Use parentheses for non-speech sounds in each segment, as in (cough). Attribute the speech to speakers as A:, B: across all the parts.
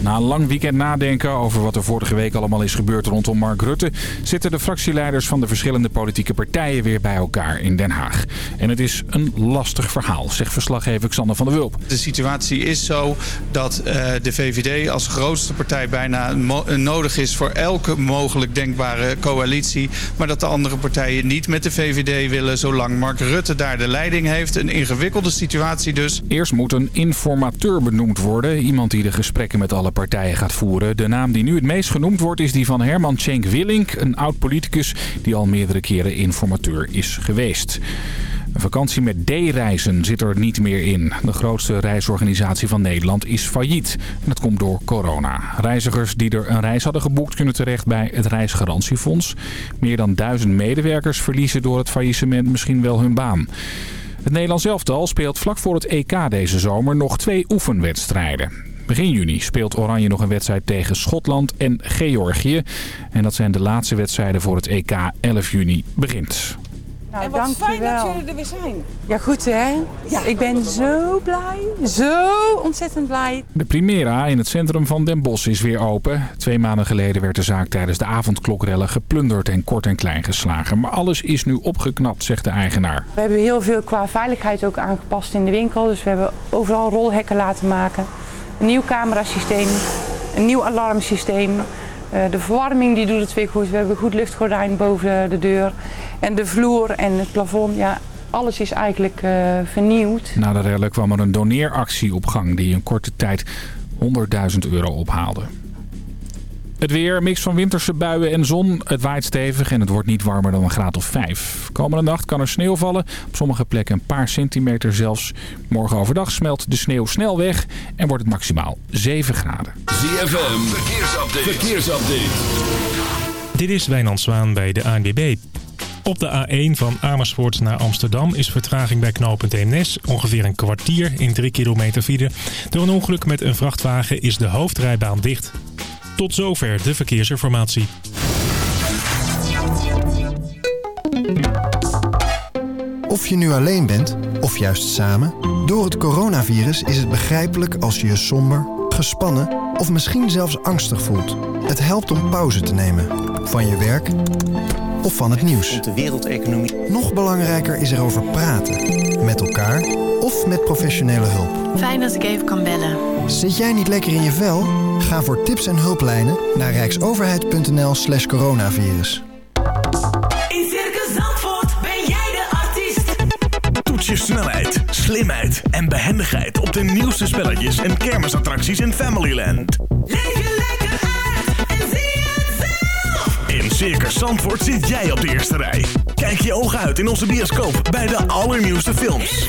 A: Na een lang weekend nadenken over wat er vorige week allemaal is gebeurd rondom Mark Rutte... zitten de fractieleiders van de verschillende politieke partijen weer bij elkaar in Den Haag. En het is een lastig verhaal, zegt verslaggever Xander van der Wulp.
B: De situatie is zo dat uh, de VVD als grootste partij bijna nodig is voor elke mogelijk denkbare coalitie. Maar dat de andere partijen niet met de VVD willen zolang Mark Rutte daar de leiding heeft. Een ingewikkelde situatie dus.
A: Eerst moet een informateur benoemd worden. Iemand die de gesprekken met alle partijen gaat voeren. De naam die nu het meest genoemd wordt is die van Herman Cenk Willink. Een oud-politicus die al meerdere keren informateur is geweest. Een vakantie met D-reizen zit er niet meer in. De grootste reisorganisatie van Nederland is failliet. Dat komt door corona. Reizigers die er een reis hadden geboekt kunnen terecht bij het Reisgarantiefonds. Meer dan duizend medewerkers verliezen door het faillissement misschien wel hun baan. Het Nederlands elftal speelt vlak voor het EK deze zomer nog twee oefenwedstrijden. Begin juni speelt Oranje nog een wedstrijd tegen Schotland en Georgië. En dat zijn de laatste wedstrijden voor het EK 11 juni begint.
C: Nou, en wat fijn dat jullie er weer zijn.
D: Ja, goed hè? Ja. Ik ben zo blij. Zo ontzettend blij.
A: De Primera in het centrum van Den Bosch is weer open. Twee maanden geleden werd de zaak tijdens de avondklokrellen geplunderd en kort en klein geslagen. Maar alles is nu opgeknapt, zegt de eigenaar.
D: We hebben heel veel qua veiligheid ook aangepast in de winkel. Dus we hebben overal rolhekken laten maken. Een nieuw camerasysteem, een nieuw alarmsysteem. Uh, de verwarming die doet het weer goed. We hebben een goed luchtgordijn boven de deur. En de vloer en het plafond, ja, alles is eigenlijk uh, vernieuwd.
A: Na de rellen kwam er een doneeractie op gang die in korte tijd 100.000 euro ophaalde. Het weer, mix van winterse buien en zon. Het waait stevig en het wordt niet warmer dan een graad of 5. Komende nacht kan er sneeuw vallen. Op sommige plekken een paar centimeter zelfs. Morgen overdag smelt de sneeuw snel weg en wordt het maximaal 7 graden.
E: ZFM, verkeersupdate. verkeersupdate.
F: Dit is Wijnand Zwaan bij de ANWB. Op de A1 van Amersfoort naar Amsterdam is vertraging bij knooppunt Eemnes. Ongeveer een kwartier in 3 kilometer file. Door een ongeluk met een vrachtwagen is de hoofdrijbaan dicht. Tot zover de verkeersinformatie.
G: Of je nu alleen bent, of juist samen... door het coronavirus is het begrijpelijk als je je somber, gespannen... of misschien zelfs angstig voelt. Het helpt om pauze te nemen. Van je werk of van het nieuws.
H: De wereldeconomie.
G: Nog belangrijker is erover praten. Met elkaar of met professionele hulp.
I: Fijn dat ik even kan bellen.
G: Zit jij niet lekker in je vel? Ga voor tips en hulplijnen naar rijksoverheid.nl slash coronavirus.
E: In Circus Zandvoort ben jij de artiest. Toets je snelheid, slimheid en behendigheid op de nieuwste spelletjes en kermisattracties in Familyland. Leef je lekker uit en zie het zelf. In Circus Zandvoort zit jij op de eerste rij. Kijk je ogen uit in onze bioscoop bij de allernieuwste films.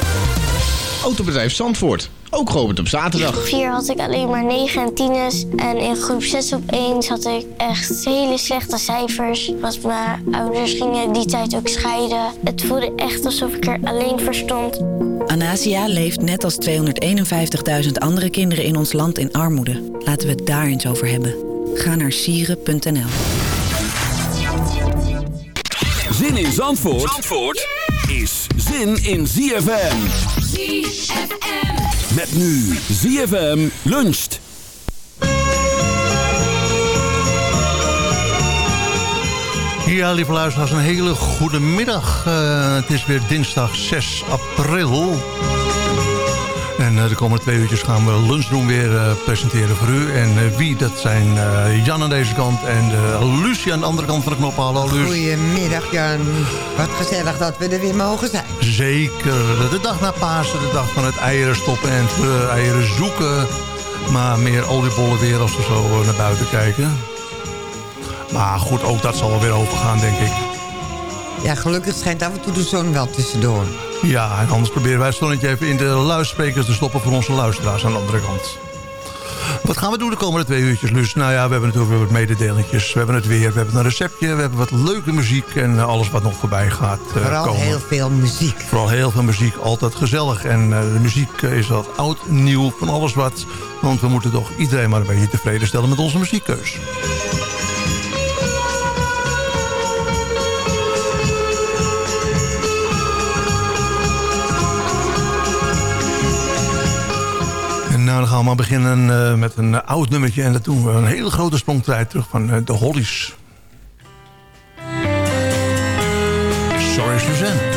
J: Autobedrijf Zandvoort, ook geopend op zaterdag.
K: groep 4 had ik alleen maar 9 en 10's. En in groep 6 op 1 had ik echt hele slechte cijfers. Want mijn ouders gingen die tijd ook scheiden. Het voelde echt alsof ik er alleen voor stond.
L: Anasia leeft net als 251.000 andere kinderen in ons land in armoede. Laten we het daar eens over hebben. Ga naar sieren.nl
E: Zin in Zandvoort, Zandvoort is zin in ZFM. ZFM. Met nu ZFM luncht.
M: Ja, lieve luisteraars, een hele goede middag. Uh, het is weer dinsdag 6 april. En uh, de komende twee uurtjes gaan we lunchroom weer uh, presenteren voor u. En wie, dat zijn Jan aan deze kant en Lucie aan de andere kant van de knop. Hallo Lucie.
N: Goedemiddag Jan. Wat gezellig dat we er weer mogen zijn.
M: Zeker. De dag na Pasen, de dag van het eieren stoppen en het eieren zoeken. Maar meer oliebollen weer als we zo naar buiten kijken. Maar goed, ook dat zal wel weer overgaan, denk ik.
N: Ja, gelukkig schijnt af en toe de zon wel tussendoor.
O: Ja, en anders proberen wij het zonnetje even in de luidsprekers te stoppen... voor onze luisteraars aan de andere kant. Wat gaan we doen de komende twee uurtjes, Lus? Nou ja, we hebben natuurlijk weer wat mededelingetjes. We hebben het weer, we hebben een receptje, we hebben wat leuke muziek... en eh, alles wat nog voorbij gaat
N: uh, Vooral heel veel muziek.
O: Vooral heel veel muziek, altijd gezellig. En uh, de muziek is wat oud, nieuw, van alles wat. Want we moeten toch iedereen maar een beetje tevreden stellen met onze muziekkeus. Nou, dan gaan we maar beginnen uh, met een uh, oud nummertje. En dat doen we een hele grote sprongtijd terug van uh, de Hollies. Sorry, Suzanne.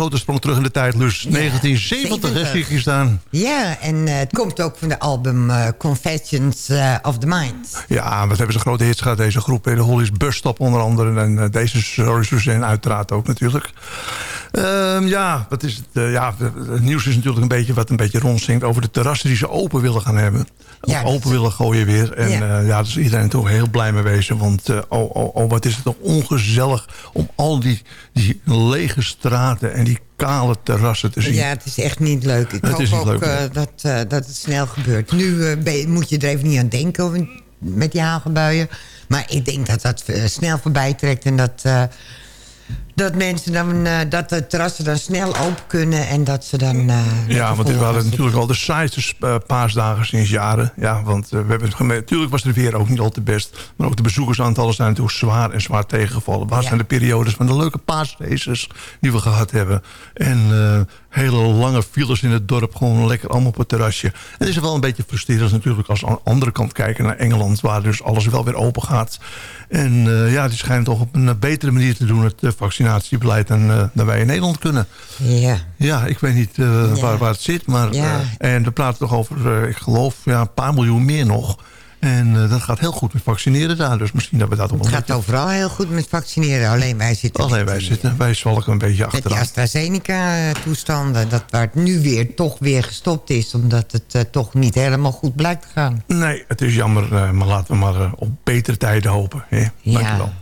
O: Grote sprong terug in de tijd. Dus 1970 hè, zie ik hier staan.
N: Ja, en eh, het komt ook van de album eh, Confessions eh, of the Mind.
O: Ja, wat hebben ze grote hits gehad, deze groep. De Hollies Bus Stop onder andere. En deze Sorry Suzanne uiteraard ook natuurlijk. Ehm, ja, wat is het? eh, ja, het nieuws is natuurlijk een beetje wat een beetje rondzinkt... over de terrassen die ze open willen gaan hebben.
N: Ja,
O: open willen gooien weer. En
N: Ja.
O: ja, ja daar is iedereen toch heel blij mee wezen. Want eh, oh, oh, oh, wat is het toch ongezellig... om al die, die lege straten en die kale terrassen te zien.
N: Ja, het is echt niet leuk. Ik
O: Het
N: hoop
O: is niet
N: ook
O: leuk,
N: eh,
O: nee.
N: dat, eh, dat het snel gebeurt. Nu eh, je- moet je er even niet aan denken met die hagelbuien. Maar ik denk dat dat eh, snel voorbij trekt. En dat, eh, dat mensen dan, eh, dat de terrassen dan snel open kunnen. En dat ze dan... eh,
O: Ja, want we hadden natuurlijk al de saaiste eh, paasdagen sinds jaren. Ja, want we hebben gemerkt, natuurlijk was het weer ook niet al te best. Maar ook de bezoekersaantallen zijn natuurlijk zwaar en zwaar tegengevallen. Waar
N: Ja.
O: zijn de periodes van de leuke paasraces die we gehad hebben? En hele lange files in het dorp, gewoon lekker allemaal op het terrasje. Het is wel een beetje frustrerend natuurlijk als we aan de andere kant kijken naar Engeland... waar dus alles wel weer open gaat. En ja, die schijnen toch op een betere manier te doen... het eh, vaccinatiebeleid dan, dan wij in Nederland kunnen.
N: Ja.
O: Ja, ik weet niet eh,
N: Ja.
O: waar, waar het zit. Maar, eh, en we praten toch over, ik geloof, ja, een paar miljoen meer nog.
M: En uh, dat gaat heel goed met vaccineren daar. Dus misschien dat we dat
N: Het gaat overal heel goed met vaccineren. Alleen wij zitten...
M: Alleen wij zitten. Wij zwalken een beetje achteraan.
N: Met die AstraZeneca-toestanden. Dat waar het nu weer toch weer gestopt is. Omdat het uh, toch niet helemaal goed blijkt te gaan.
M: Nee, het is jammer. Uh, maar laten we maar op betere tijden hopen. Hè? Dank
N: ja.
M: je wel.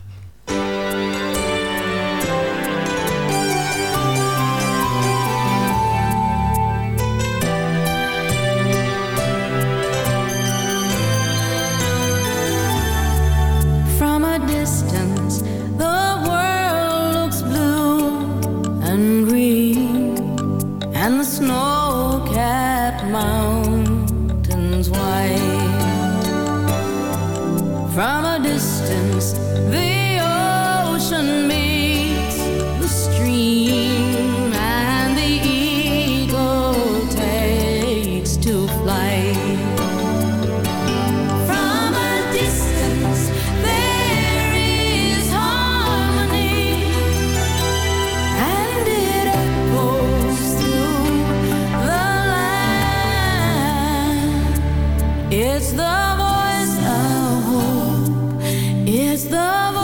I: It's the voice of hope. It's the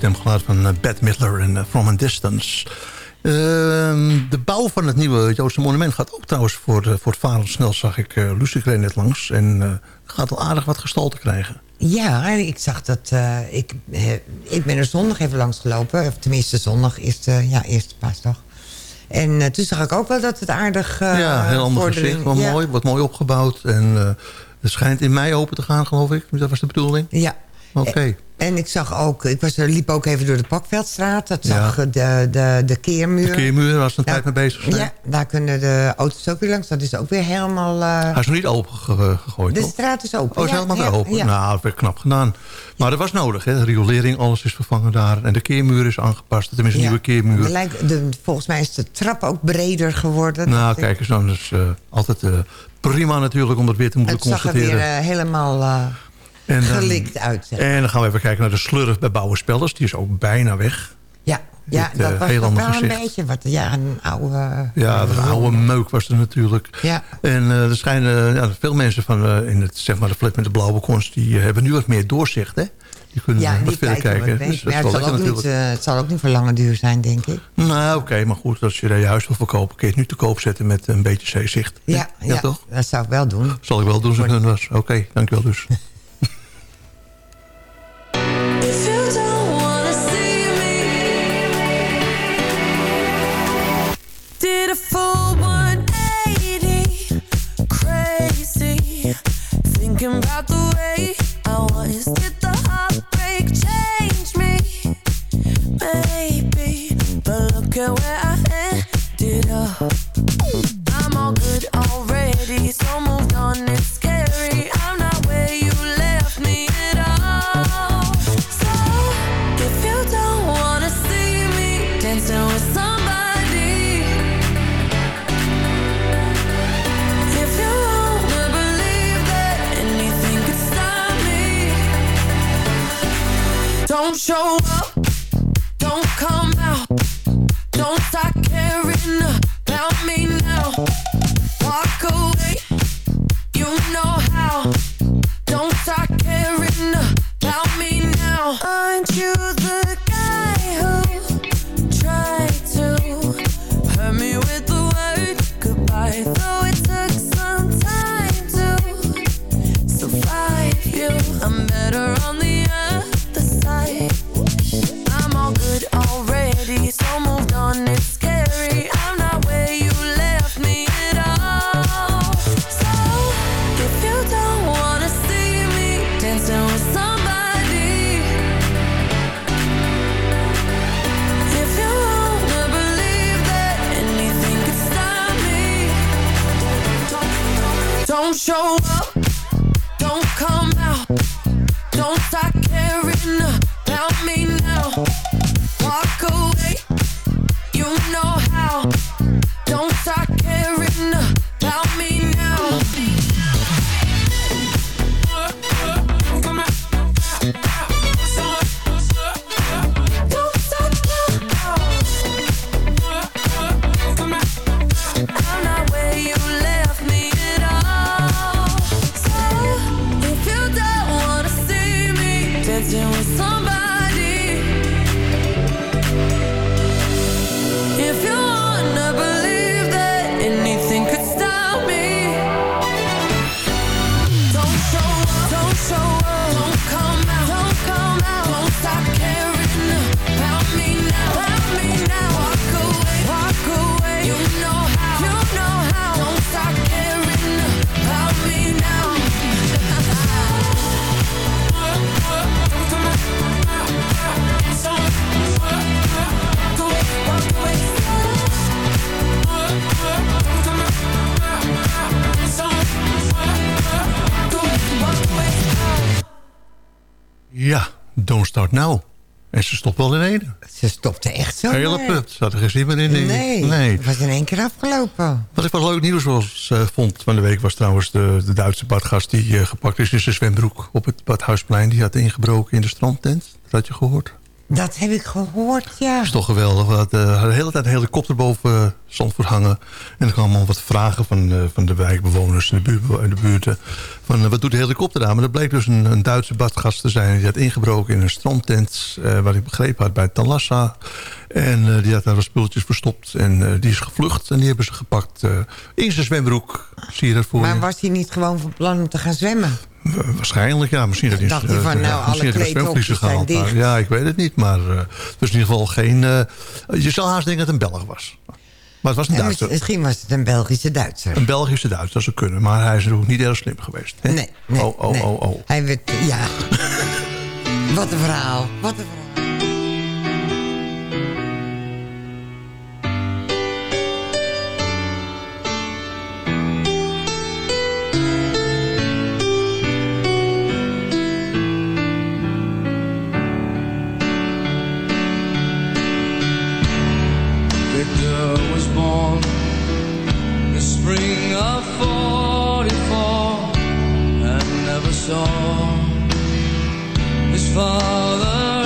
M: stemgeluid van uh, Bette Midler en uh, From a Distance. Ehm, de bouw van het nieuwe Joodse monument gaat ook trouwens voor, uh, voor het varen snel, zag ik uh, Lucie net langs. En uh, gaat al aardig wat gestalte krijgen.
N: Ja, ik zag dat... ik, ik ben er zondag even langs gelopen. Of tenminste, zondag is de ja, eerste paasdag. En toen zag ik ook wel dat het aardig...
M: ja, heel ander gezicht. Mooi, wat mooi opgebouwd. En het schijnt in mei open te gaan, geloof ik. Dat was de bedoeling?
N: Ja.
M: Oké.
N: En ik zag ook, ik was, liep ook even door de Pakveldstraat. Dat zag de, de, de keermuur.
M: De keermuur, was een tijd mee bezig zijn.
N: Ja, daar kunnen de auto's ook weer langs. Dat is ook weer helemaal... Uh...
M: Hij is nog niet open gegooid,
N: De straat is open.
M: Oh, is helemaal ja, open. Nou, dat werd knap gedaan. Maar dat was nodig, hè. Riolering, alles is vervangen daar. En de keermuur is aangepast. Is een nieuwe keermuur.
N: De, de, volgens mij is de trap ook breder geworden.
M: Nou, kijk eens dan. Dus uh, altijd uh, prima natuurlijk om dat weer te moeten constateren.
N: Het zag er weer helemaal... En dan, gelikt uit.
M: En dan gaan we even kijken naar de slurf bij Bouwenspellers. Die is ook bijna weg.
N: Ja, ja dat uh, was heel wel een beetje wat. Ja, een oude...
M: Ja, een oude meuk was er natuurlijk.
N: Ja.
M: En uh, er schijnen ja, veel mensen van in het, zeg maar, de flat met de blauwe konst... die hebben nu wat meer doorzicht, hè? Die kunnen
N: ja,
M: wat verder kijken.
N: Dus ja, het, zal ook niet, het zal ook niet voor lange duur zijn, denk ik.
M: Nou, oké, okay, maar goed, als je je huis wil verkopen... kun je het nu te koop zetten met een beetje zeezicht.
N: Ja, ja, ja, toch? dat zou ik wel doen.
M: Zal ik wel doen, ze hun was. Oké, okay, dankjewel dus. (laughs)
H: I Did the heartbreak change me? Maybe. But look at where I ended up
M: ze stopt wel in één.
N: Ze stopte echt zo.
M: Hele put. Ze had er geen zin meer in.
N: Nee,
M: nee.
N: het was in één keer afgelopen.
M: Wat ik wel leuk nieuws was, eh, vond van de week... was trouwens de, de Duitse badgast die eh, gepakt is in zijn zwembroek... op het Badhuisplein. Die had ingebroken in de strandtent. Dat had je gehoord.
N: Dat heb ik gehoord, ja.
M: Dat is toch geweldig. We hadden uh, de hele tijd een helikopter boven uh, Zandvoort hangen. En er kwamen wat vragen van, uh, van de wijkbewoners in de, buurt, de buurten. Van, wat doet de helikopter aan? Maar dat bleek dus een, een Duitse badgast te zijn. Die had ingebroken in een strandtent. wat ik begrepen had bij Talassa. En die had daar wat spulletjes verstopt. En die is gevlucht. En die hebben ze gepakt in zijn zwembroek. Zie je dat voor
N: Maar
M: je?
N: was hij niet gewoon van plan om te gaan zwemmen?
M: Waarschijnlijk, ja. Misschien dat hij
N: dacht hij van, nou, alle kleedhokjes zijn dicht.
M: Ja, ik weet het niet. Maar het was in ieder geval geen... Uh, je zou haast denken dat het een Belg was. Maar het was een
N: en
M: Duitser.
N: Misschien was het een Belgische Duitser.
M: Een Belgische Duitser, dat zou kunnen. Maar hij is natuurlijk niet erg slim geweest. Hè?
N: Nee, nee.
M: Oh, oh,
N: nee.
M: oh, oh.
N: Hij werd, ja. (laughs) Wat een verhaal. Wat een verhaal.
I: Spring of 44 and never saw his father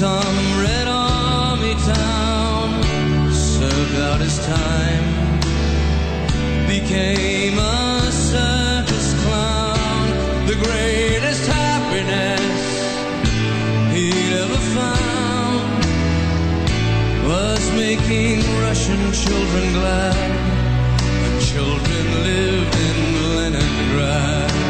I: some Red Army town, served out his time, became a circus clown. The greatest happiness he ever found was making Russian children glad. The children lived in Leningrad.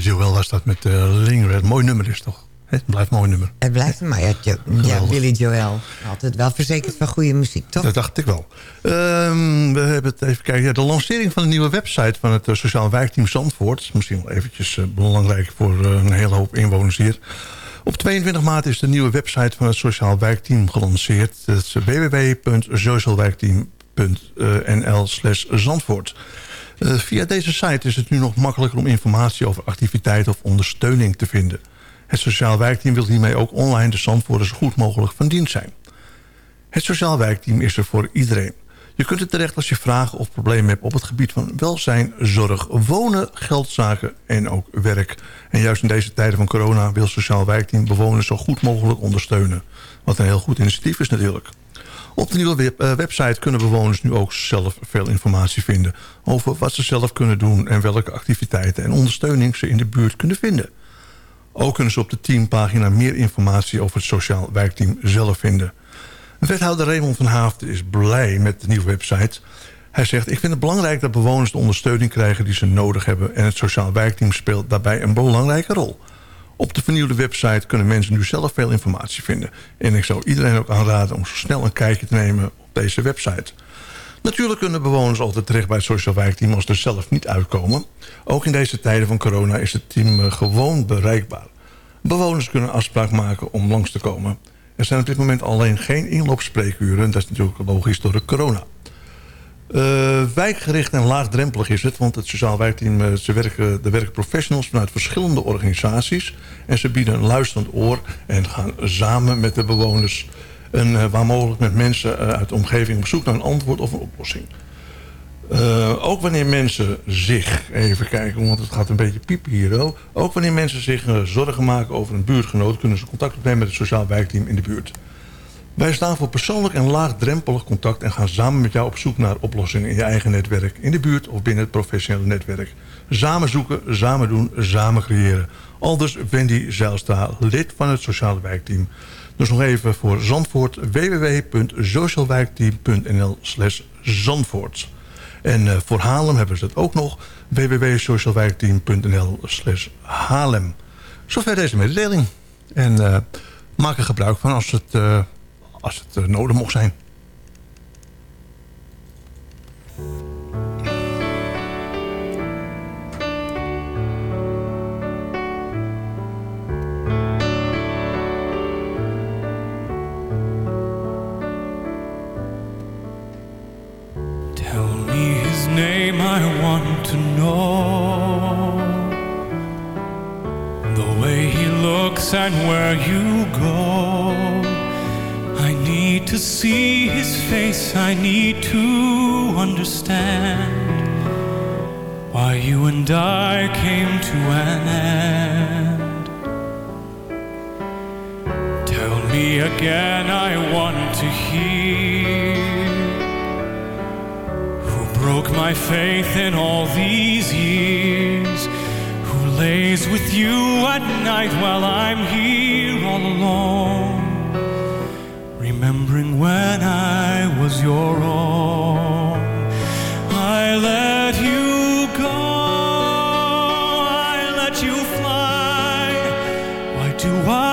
M: Joel was dat met uh, Lingred. Mooi nummer is toch? Het blijft een mooi nummer.
N: Het blijft een. Ja, ja, Billy Joel. Altijd wel verzekerd van goede muziek, toch?
M: Dat dacht ik wel. Ehm, we hebben het even kijken. Ja, de lancering van de nieuwe website van het uh, Sociaal Wijkteam Zandvoort. Misschien wel eventjes uh, belangrijk voor uh, een hele hoop inwoners hier. Op 22 maart is de nieuwe website van het Sociaal Wijkteam gelanceerd. Dat is www.socialwijkteam.nl slash Zandvoort. Via deze site is het nu nog makkelijker om informatie over activiteiten of ondersteuning te vinden. Het Sociaal Wijkteam wil hiermee ook online de Zandvoorters zo goed mogelijk van dienst zijn. Het Sociaal Wijkteam is er voor iedereen. Je kunt er terecht als je vragen of problemen hebt op het gebied van welzijn, zorg, wonen, geldzaken en ook werk. En juist in deze tijden van corona wil het Sociaal Wijkteam bewoners zo goed mogelijk ondersteunen. Wat een heel goed initiatief is natuurlijk. Op de nieuwe uh, website kunnen bewoners nu ook zelf veel informatie vinden... over wat ze zelf kunnen doen en welke activiteiten en ondersteuning ze in de buurt kunnen vinden. Ook kunnen ze op de teampagina meer informatie over het sociaal wijkteam zelf vinden. Wethouder Raymond van Haafden is blij met de nieuwe website. Hij zegt, ik vind het belangrijk dat bewoners de ondersteuning krijgen die ze nodig hebben... en het sociaal wijkteam speelt daarbij een belangrijke rol. Op de vernieuwde website kunnen mensen nu zelf veel informatie vinden. En ik zou iedereen ook aanraden om zo snel een kijkje te nemen op deze website. Natuurlijk kunnen bewoners altijd terecht bij het sociaal wijkteam als ze er zelf niet uitkomen. Ook in deze tijden van corona is het team gewoon bereikbaar. Bewoners kunnen afspraak maken om langs te komen. Er zijn op dit moment alleen geen inloopspreekuren. Dat is natuurlijk logisch door de corona. Uh, wijkgericht en laagdrempelig is het, want het sociaal wijkteam uh, ze werken, de werken professionals vanuit verschillende organisaties. En ze bieden een luisterend oor en gaan samen met de bewoners en uh, waar mogelijk met mensen uit de omgeving op zoek naar een antwoord of een oplossing. Ook wanneer mensen zich, even kijken, want het gaat een beetje piepen hier ook. Ook wanneer mensen zich zorgen maken over een buurtgenoot... kunnen ze contact opnemen met het sociaal wijkteam in de buurt. Wij staan voor persoonlijk en laagdrempelig contact... en gaan samen met jou op zoek naar oplossingen in je eigen netwerk... in de buurt of binnen het professionele netwerk. Samen zoeken, samen doen, samen creëren. Aldus Wendy Zijlstra, lid van het sociale wijkteam. Dus nog even voor Zandvoort, www.socialwijkteam.nl slash Zandvoort. En uh, voor Haarlem hebben ze het ook nog. www.socialwijkteam.nl slash Haarlem. Zover deze mededeling. En uh, maak er gebruik van als het, uh, als het nodig mocht zijn.
P: name I want to know The way he looks and where you go I need to see his face I need to understand Why you and I came to an end. Tell me again I want to hear who broke my faith in all these years Who lays with you at night while I'm here all alone Remembering when I was your own. I let you go I let you fly. Why do I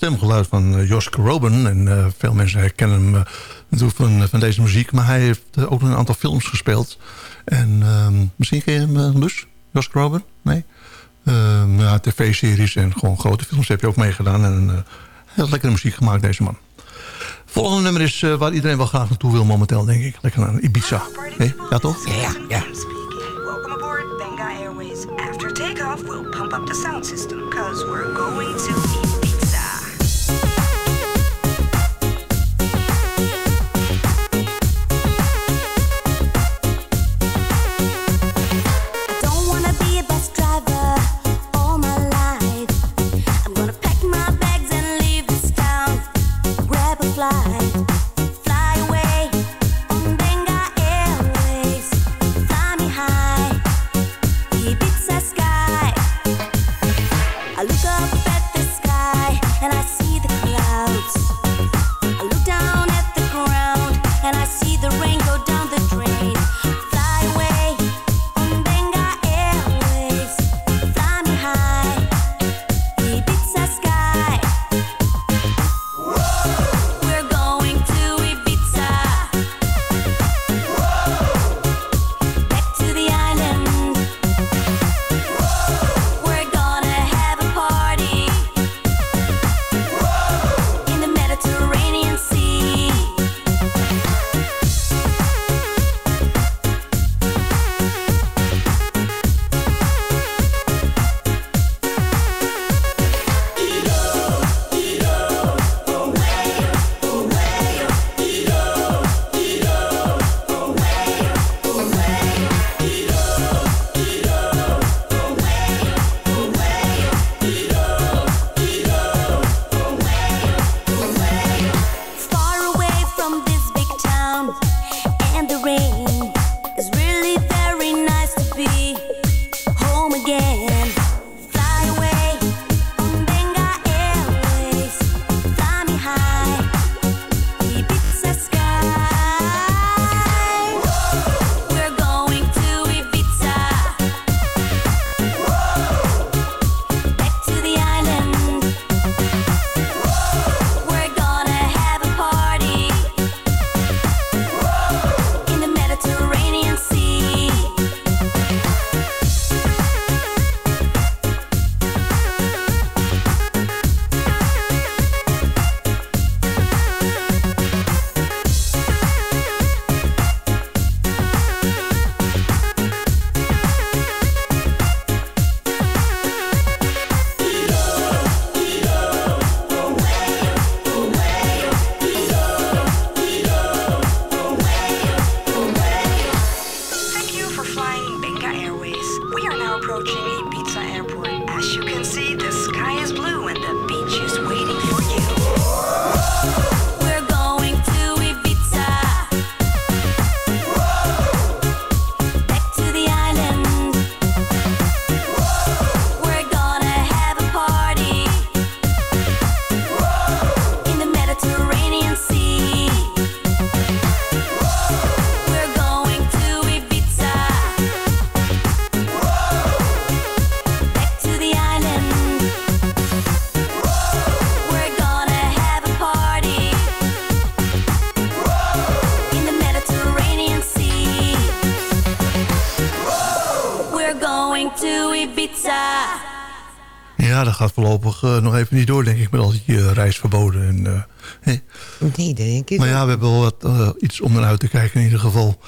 M: stemgeluid van uh, Josh Groban. En uh, veel mensen herkennen hem natuurlijk van, van deze muziek. Maar hij heeft ook een aantal films gespeeld. En ehm, misschien ken je hem, Lus? Josh Groban? Nee? Ehm, ja, tv-series en gewoon grote films heb je ook meegedaan. En heel lekkere muziek gemaakt, deze man. Volgende nummer is waar iedereen wel graag naartoe wil momenteel, denk ik. Lekker naar Ibiza. Ja, toch?
Q: Ja,
M: even niet door, denk ik, met al die eh, reisverboden. En, eh, hè.
Q: Nee, denk ik
M: Maar ja, we hebben wel wat, eh, iets om naar uit te kijken in ieder geval.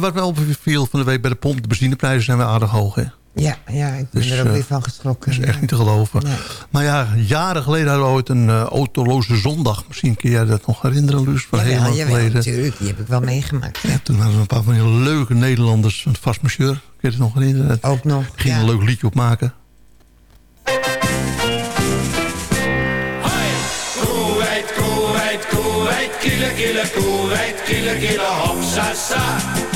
M: Wat mij opviel van de week bij de pomp, de benzineprijzen zijn weer aardig hoog, hè?
Q: Ja, ja, ik ben
M: Dus,
Q: er ook weer van geschrokken.
M: Dat is echt niet te geloven.
Q: Nee.
M: Maar ja, jaren geleden hadden we ooit een autoloze zondag. Misschien kun jij dat nog herinneren, Luus, van heel lang geleden.
Q: natuurlijk. Die heb ik wel meegemaakt. Ja.
M: Toen hadden we een paar van die leuke Nederlanders, een vastmarcheur. Ken Kun je het nog herinneren?
N: Ook nog,
M: Ging
N: ja.
M: een leuk liedje op maken.
I: Kille, kille, koeweit, kille, kille, hopsasa.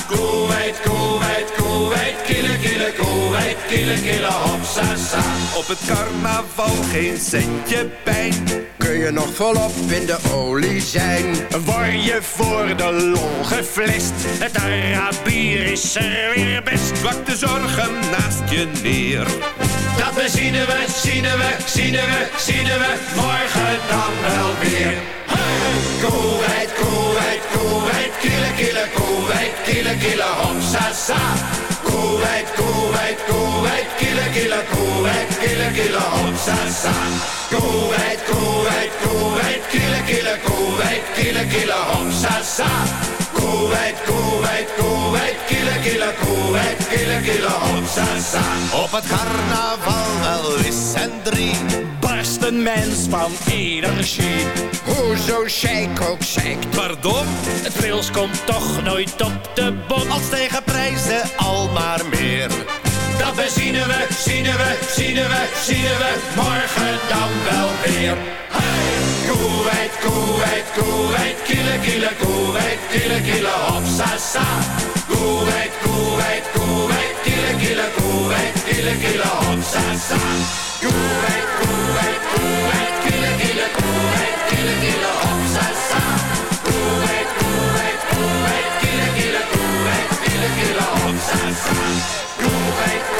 I: Koeweit, koeweit, koeweit, kille, kille, koeweit, kille, kille, hopsasa.
R: Op het carnaval geen centje pijn. Kun je nog volop in de olie zijn.
S: Word je voor de lol geflest? Het Arabier is er weer best.
R: Plak de zorgen naast je neer.
I: Dat we zien we, zien we, zien we, zien we, morgen dan wel weer. Koeweit, koeweit, koeweit, kille, kille, koeweit, kille, kille, hopsasa. Koeweit, koeweit, koeweit, kille, kille, koeweit, kille, kille, hopsasa. Koeweit, koeweit, koeweit, kille, kille, koeweit, kille, kille, hopsasa. Koeweit, koeweit, koeweit, kille, kille, koeweit, kille, kille, hopsasa.
R: Op het carnaval wel is en drie.
S: Barst een mens van energie.
R: Hoezo shake ook shake? Pardon?
S: Het pils komt toch nooit op de bot.
R: Als tegen prijzen al maar meer.
I: Dat we zien we, zien we, zien we, zien we, morgen dan wel weer. Hey! Koeweit, koeweit, koeweit, kille, kille, koeweit, kille, kille, hopsasa. Koeweit, koeweit, koeweit, kille, kille, koeweit, kille, kille, hopsasa. Koeweit, koeweit, koeweit, kille, kille, koeweit, kille, kille, hopsasa. Kille, hopsasa.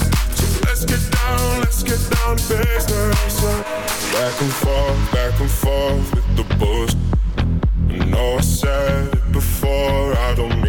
T: Let's get down, let's get down to business. Back and forth, back and forth with the bullshit. I know I said it before, I don't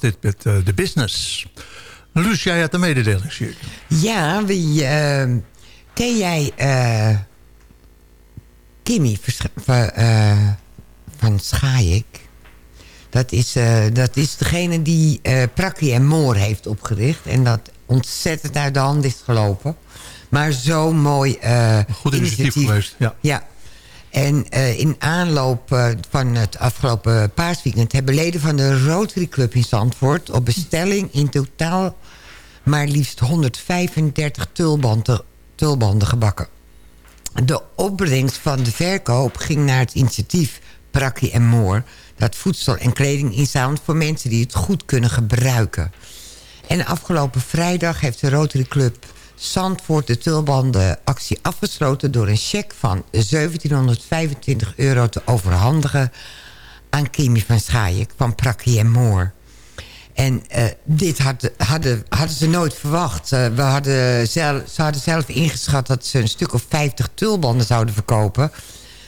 M: was dit met uh, The Business. Luus, jij had de mededeling, zie ik.
N: Ja, wie, uh, ken jij uh, Kimmy van Schaik? Dat is, dat is degene die Prakkie en Moor heeft opgericht. En dat ontzettend uit de hand is gelopen. Maar zo mooi
M: Goed initiatief, geweest, ja.
N: Ja, en uh, in aanloop uh, van het afgelopen paasweekend... hebben leden van de Rotary Club in Zandvoort... op bestelling in totaal maar liefst 135 tulbanden, tulbanden gebakken. De opbrengst van de verkoop ging naar het initiatief Prakkie en Moor... dat voedsel en kleding inzamelt voor mensen die het goed kunnen gebruiken. En afgelopen vrijdag heeft de Rotary Club Zandvoort de tulbandenactie afgesloten... door een cheque van 1725 euro te overhandigen aan Kimi van Schaik van Prakkie en Moor. En uh, dit had, hadden, hadden ze nooit verwacht. Uh, we hadden zelf, ze hadden zelf ingeschat dat ze een stuk of 50 tulbanden zouden verkopen.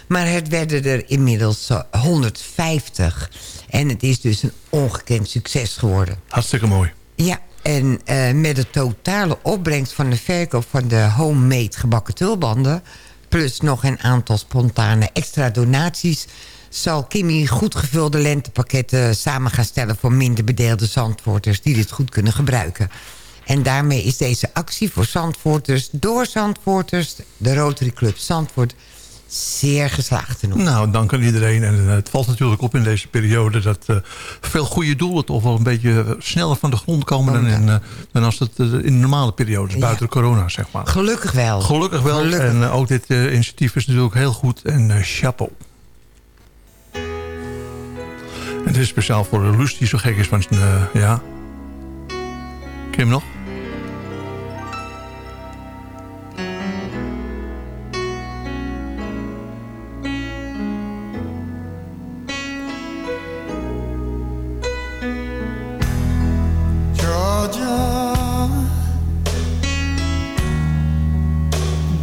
N: Maar het werden er inmiddels 150. En het is dus een ongekend succes geworden.
M: Hartstikke mooi.
N: Ja, en uh, met de totale opbrengst van de verkoop van de homemade gebakken tulbanden... plus nog een aantal spontane extra donaties... zal Kimmy goed gevulde lentepakketten samen gaan stellen... voor minder bedeelde zandvoorters die dit goed kunnen gebruiken. En daarmee is deze actie voor zandvoorters, door zandvoorters... de Rotary Club Zandvoort zeer geslaagd te noemen.
M: Nou, dank aan iedereen. En uh, het valt natuurlijk op in deze periode... dat uh, veel goede doelen toch wel een beetje sneller van de grond komen... dan, in, uh, dan als het in de normale periodes, ja. buiten corona, zeg maar.
N: Gelukkig wel.
M: Gelukkig wel.
N: Gelukkig.
M: En ook dit initiatief is natuurlijk heel goed. En chapeau. En dit is speciaal voor Luus die zo gek is van... ja. Hem nog?
U: About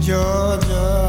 U: Georgia.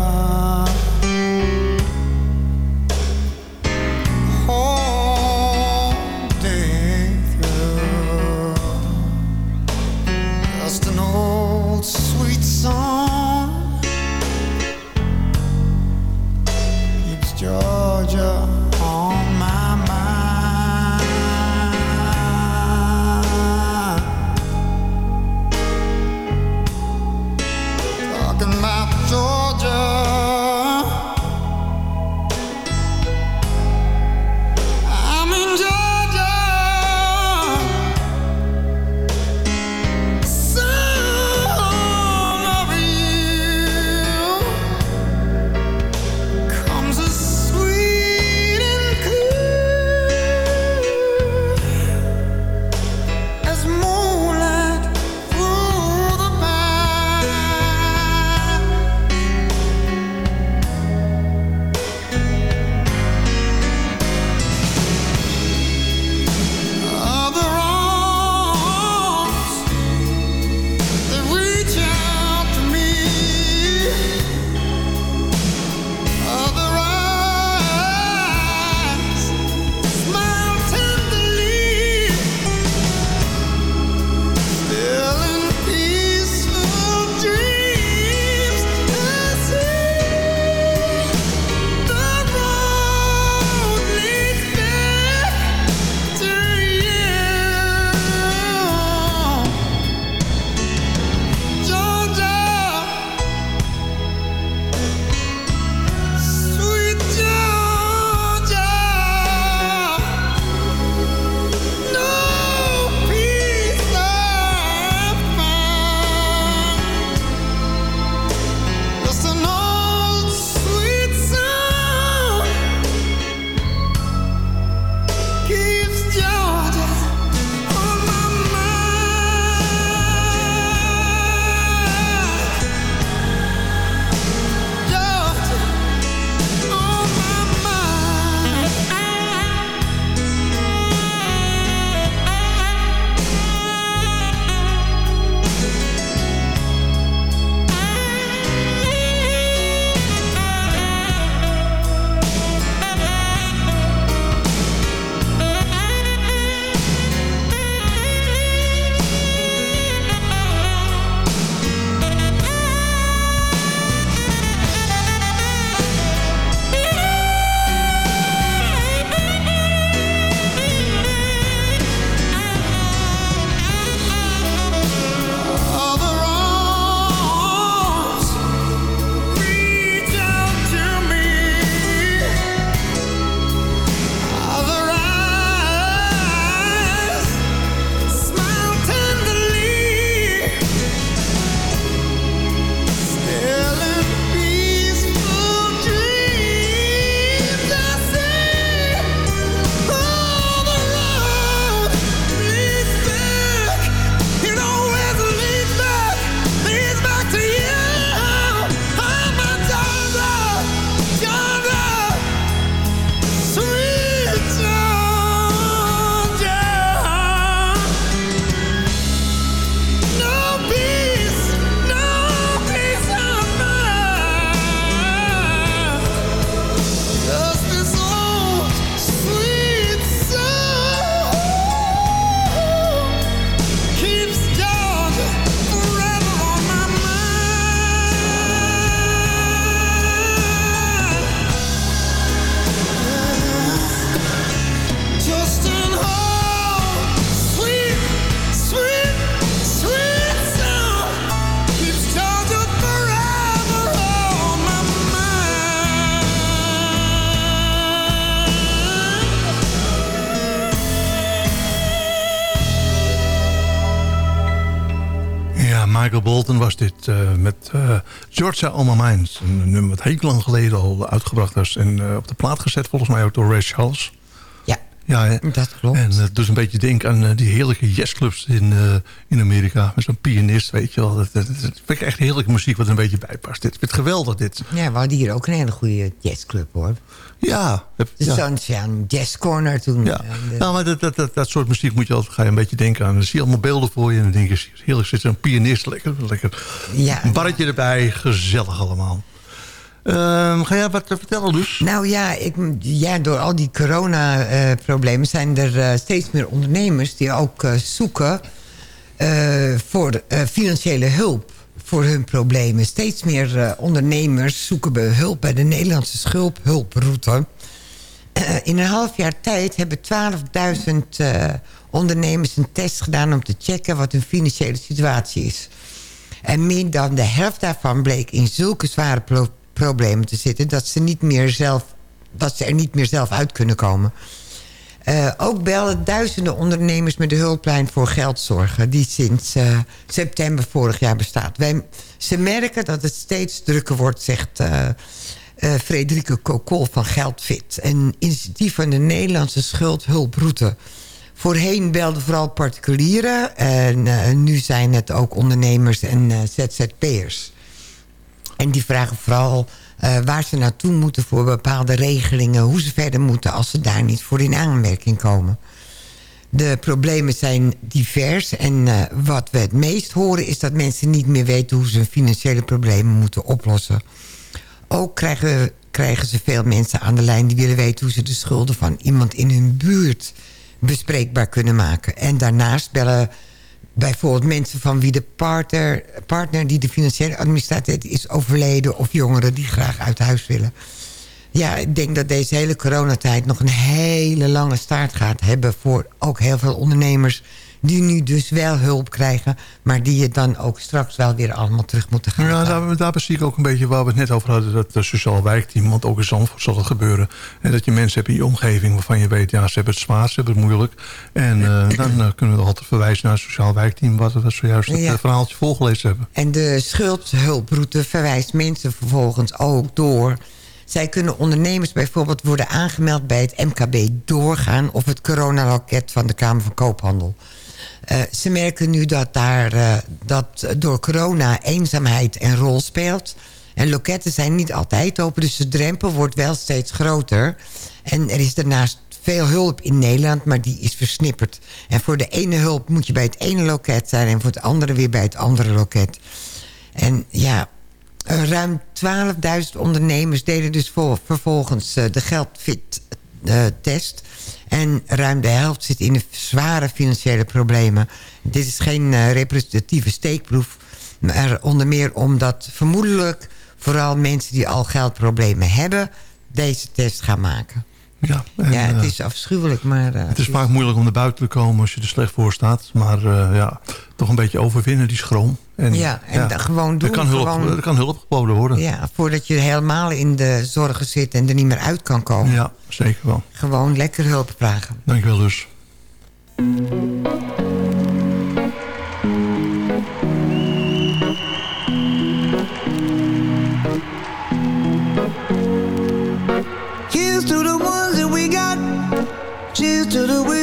M: Was dit uh, met uh, Georgia Mind. Een nummer wat heel lang geleden al uitgebracht was. En uh, op de plaat gezet volgens mij ook door Ray Charles.
N: Ja, dat klopt.
M: En het doet een beetje denken aan die heerlijke jazzclubs in, in Amerika. Met zo'n pianist, weet je wel. Dat, dat, dat vind ik echt heerlijke muziek wat er een beetje bij past. Dit vind geweldig, dit.
N: Ja, we hadden hier ook een hele goede jazzclub, hoor.
M: Ja.
N: Dus ja. zo'n jazz corner toen.
M: Ja, de... nou, maar dat, dat, dat, dat, soort muziek moet je altijd ga je een beetje denken aan. Dan zie je allemaal beelden voor je en dan denk je, heerlijk zit een pianist, lekker, lekker
N: ja,
M: een barretje erbij, gezellig allemaal. Uh, ga jij wat vertellen dus?
N: Nou ja, ik, ja door al die corona-problemen zijn er uh, steeds meer ondernemers... die ook uh, zoeken voor financiële hulp voor hun problemen. Steeds meer ondernemers zoeken hulp bij de Nederlandse schuldhulproute. In een half jaar tijd hebben 12.000 uh, ondernemers een test gedaan... om te checken wat hun financiële situatie is. En meer dan de helft daarvan bleek in zulke zware pro problemen te zitten... Dat ze, niet meer zelf, dat ze er niet meer zelf uit kunnen komen... Uh, ook bellen duizenden ondernemers met de hulplijn voor geldzorgen... die sinds uh, september vorig jaar bestaat. Wij, ze merken dat het steeds drukker wordt, zegt uh, Frederike Kokol van Geldfit. Een initiatief van de Nederlandse schuldhulproute. Voorheen belden vooral particulieren... en nu zijn het ook ondernemers en ZZP'ers. En die vragen vooral uh, waar ze naartoe moeten voor bepaalde regelingen... hoe ze verder moeten als ze daar niet voor in aanmerking komen. De problemen zijn divers en uh, wat we het meest horen... is dat mensen niet meer weten hoe ze hun financiële problemen moeten oplossen. Ook krijgen, krijgen ze veel mensen aan de lijn... die willen weten hoe ze de schulden van iemand in hun buurt bespreekbaar kunnen maken. En daarnaast bellen bijvoorbeeld mensen van wie de partner, partner die de financiële administratie is overleden... of jongeren die graag uit huis willen. Ja, ik denk dat deze hele coronatijd nog een hele lange staart gaat hebben... voor ook heel veel ondernemers die nu dus wel hulp krijgen... maar die je dan ook straks wel weer allemaal terug moeten gaan.
M: Ja, daar, daar zie ik ook een beetje waar we het net over hadden... dat de sociaal wijkteam, want ook in Zandvoort zal het gebeuren... en dat je mensen hebt in je omgeving waarvan je weet... ja, ze hebben het zwaar, ze hebben het moeilijk. En uh, (clears throat) dan uh, kunnen we altijd verwijzen naar het sociaal wijkteam... wat we zojuist het ja. verhaaltje volgelezen hebben.
N: En de schuldhulproute verwijst mensen vervolgens ook door... Zij kunnen ondernemers bijvoorbeeld worden aangemeld bij het MKB doorgaan... of het coronaloket van de Kamer van Koophandel. Uh, ze merken nu dat, daar, uh, dat door corona eenzaamheid een rol speelt. En loketten zijn niet altijd open, dus de drempel wordt wel steeds groter. En er is daarnaast veel hulp in Nederland, maar die is versnipperd. En voor de ene hulp moet je bij het ene loket zijn... en voor het andere weer bij het andere loket. En ja, ruim 12.000 ondernemers deden dus voor, vervolgens de geldfit-test... En ruim de helft zit in de zware financiële problemen. Dit is geen uh, representatieve steekproef. Maar onder meer omdat vermoedelijk vooral mensen die al geldproblemen hebben... deze test gaan maken.
M: Ja,
N: en, ja, het is afschuwelijk, maar... Uh,
M: het is vaak moeilijk om naar buiten te komen als je er slecht voor staat. Maar uh, ja, toch een beetje overwinnen, die schroom.
N: En, ja, en ja, gewoon doen.
M: Er kan, hulp,
N: gewoon,
M: er kan hulp geboden worden.
N: Ja, voordat je helemaal in de zorgen zit en er niet meer uit kan komen.
M: Ja, zeker wel.
N: Gewoon lekker hulp vragen.
M: Dankjewel dus.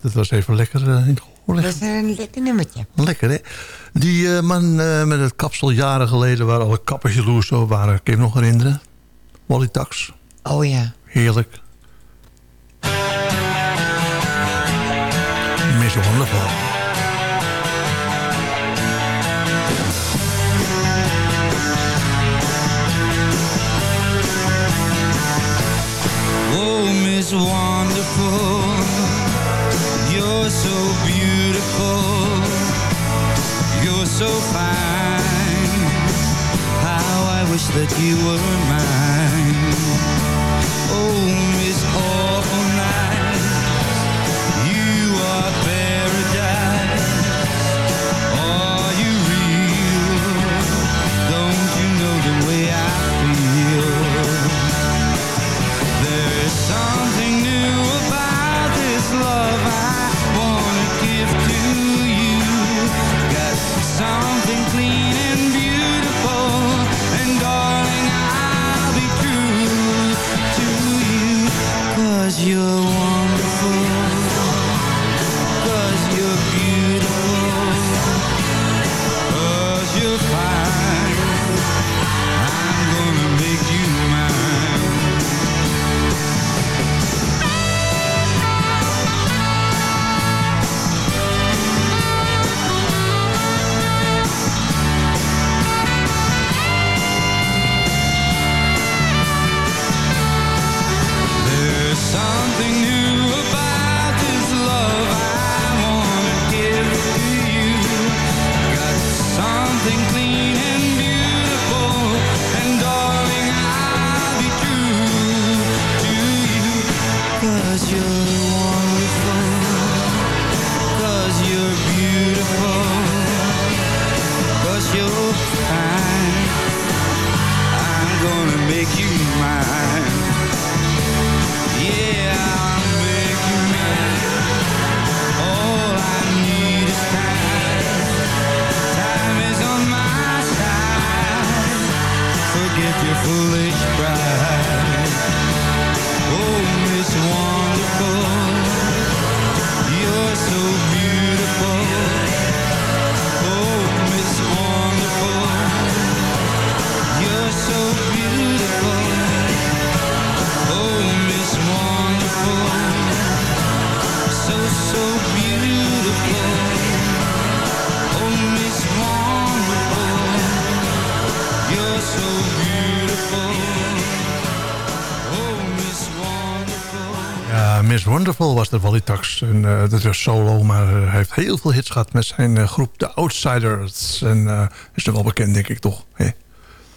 M: Dat was even lekker eh, in gehoor
N: Dat is een lekker nummertje.
M: Lekker, hè? Die eh, man eh, met het kapsel jaren geleden... waar alle kappers jaloers over waren. Kun je nog herinneren? Wally Tax.
N: Oh ja.
M: Heerlijk. Miss Wonderful.
I: Oh, Miss Wonderful, you're so beautiful, you're so fine. How I wish that you were mine.
M: En, eh, dat was solo, maar eh, hij heeft heel veel hits gehad met zijn eh, groep The Outsiders. En is er wel bekend, denk ik toch? Hè?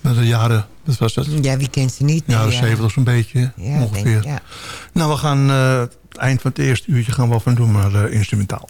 M: Met de jaren, wat was dat?
N: Ja, wie kent ze niet? Nee,
M: jaren
N: ja.
M: 70 zo'n beetje,
N: Ja,
M: ongeveer.
N: denk ik, ja.
M: Nou, we gaan het eind van het eerste uurtje gaan we van doen, maar eh, instrumentaal.